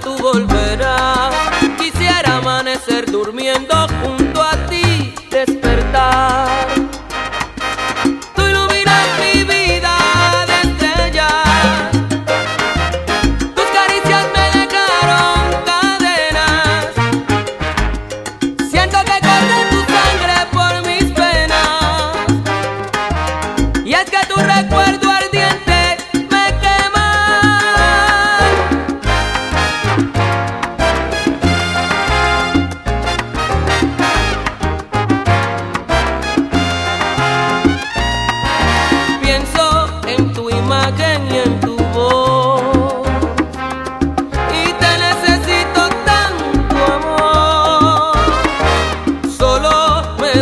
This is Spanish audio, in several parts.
tú volverás. Quisiera amanecer durmiendo junto a ti, despertar. Tú iluminas mi vida de estrella. Tus caricias me dejaron cadenas. Siento que corre tu sangre por mis penas. Y es que tu recuerdo.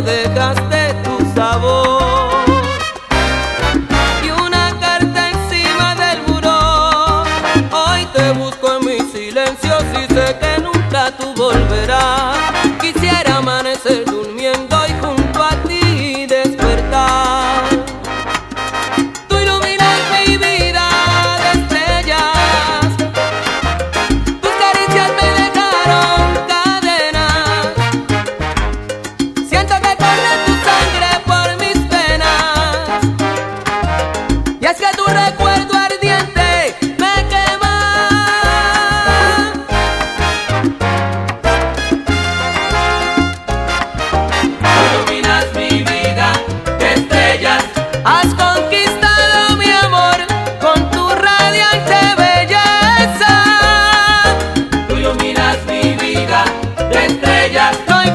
puede estrellas. Estoy